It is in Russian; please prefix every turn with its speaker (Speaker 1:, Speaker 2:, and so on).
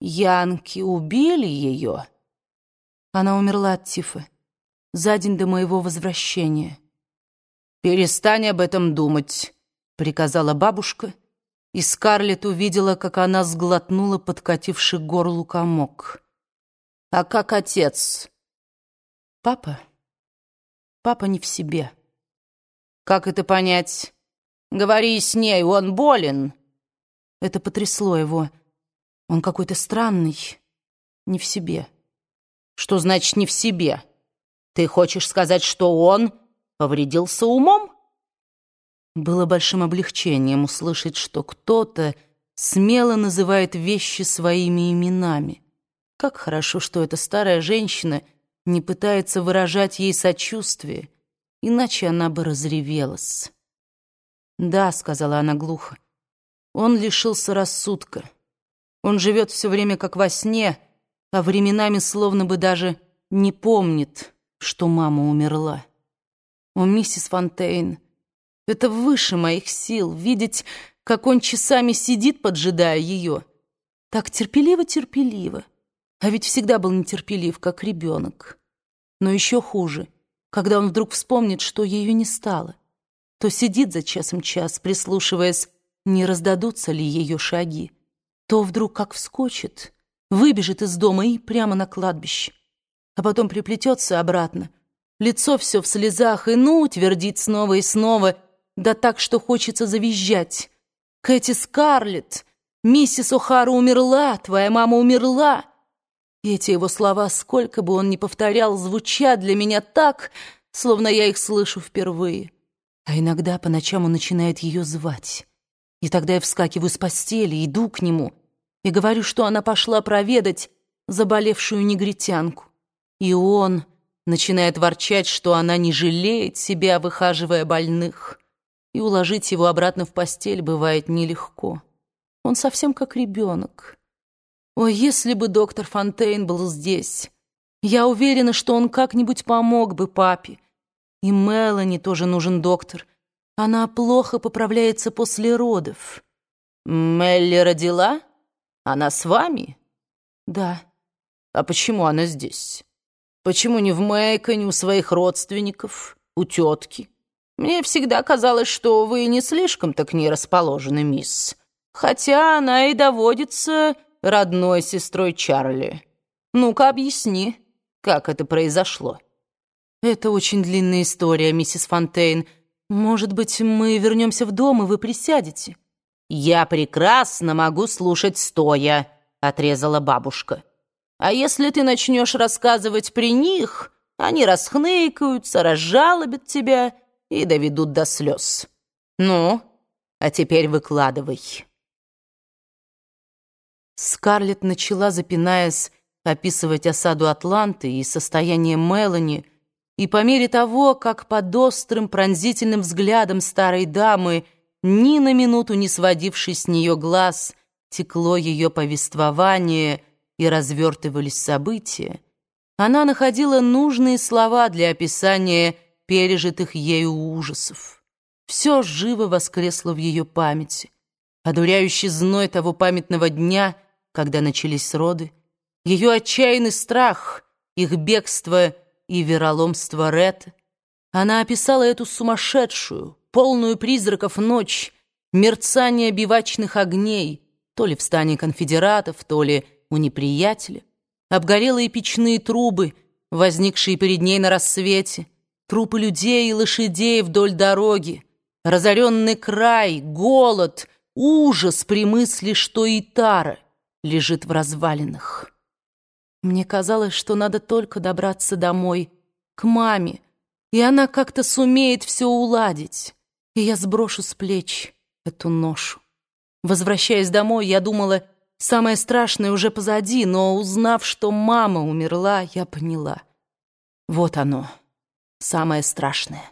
Speaker 1: Янки убили ее. Она умерла от тифа за день до моего возвращения. «Перестань об этом думать», — приказала бабушка, и Скарлетт увидела, как она сглотнула подкативший горлу комок. «А как отец?» «Папа? Папа не в себе». «Как это понять? Говори с ней, он болен». Это потрясло его. Он какой-то странный, не в себе. Что значит «не в себе»? Ты хочешь сказать, что он повредился умом? Было большим облегчением услышать, что кто-то смело называет вещи своими именами. Как хорошо, что эта старая женщина не пытается выражать ей сочувствие, иначе она бы разревелась. «Да», — сказала она глухо, — «он лишился рассудка». Он живет все время как во сне, а временами словно бы даже не помнит, что мама умерла. О, миссис Фонтейн, это выше моих сил видеть, как он часами сидит, поджидая ее. Так терпеливо-терпеливо. А ведь всегда был нетерпелив, как ребенок. Но еще хуже, когда он вдруг вспомнит, что ее не стало. То сидит за часом час, прислушиваясь, не раздадутся ли ее шаги то вдруг как вскочит, выбежит из дома и прямо на кладбище, а потом приплетется обратно, лицо все в слезах, и ну, твердит снова и снова, да так, что хочется завизжать. «Кэти Скарлетт, миссис О'Хара умерла, твоя мама умерла!» Эти его слова, сколько бы он ни повторял, звучат для меня так, словно я их слышу впервые. А иногда по ночам он начинает ее звать. И тогда я вскакиваю с постели, иду к нему и говорю, что она пошла проведать заболевшую негритянку. И он начинает ворчать, что она не жалеет себя, выхаживая больных. И уложить его обратно в постель бывает нелегко. Он совсем как ребенок. О, если бы доктор Фонтейн был здесь! Я уверена, что он как-нибудь помог бы папе. И Мелани тоже нужен доктор — она плохо поправляется после родов. Мелли родила? Она с вами? Да. А почему она здесь? Почему не в Мэйконе у своих родственников, у тетки? Мне всегда казалось, что вы не слишком-то к ней расположены, мисс. Хотя она и доводится родной сестрой Чарли. Ну-ка, объясни, как это произошло. Это очень длинная история, миссис Фонтейн, «Может быть, мы вернемся в дом, и вы присядете?» «Я прекрасно могу слушать стоя», — отрезала бабушка. «А если ты начнешь рассказывать при них, они расхныкаются, разжалобят тебя и доведут до слез. Ну, а теперь выкладывай». Скарлетт начала, запинаясь, описывать осаду Атланты и состояние Мелани, и по мере того, как под острым пронзительным взглядом старой дамы, ни на минуту не сводивший с нее глаз, текло ее повествование и развертывались события, она находила нужные слова для описания пережитых ею ужасов. Все живо воскресло в ее памяти. Одуряющий зной того памятного дня, когда начались роды, ее отчаянный страх, их бегство — и вероломство Ред, она описала эту сумасшедшую, полную призраков ночь, мерцание бивачных огней, то ли в стане конфедератов, то ли у неприятеля, обгорелые печные трубы, возникшие перед ней на рассвете, трупы людей и лошадей вдоль дороги, разоренный край, голод, ужас при мысли, что и Тара лежит в развалинах. Мне казалось, что надо только добраться домой, к маме, и она как-то сумеет все уладить, и я сброшу с плеч эту ношу. Возвращаясь домой, я думала, самое страшное уже позади, но, узнав, что мама умерла, я поняла. Вот оно, самое страшное.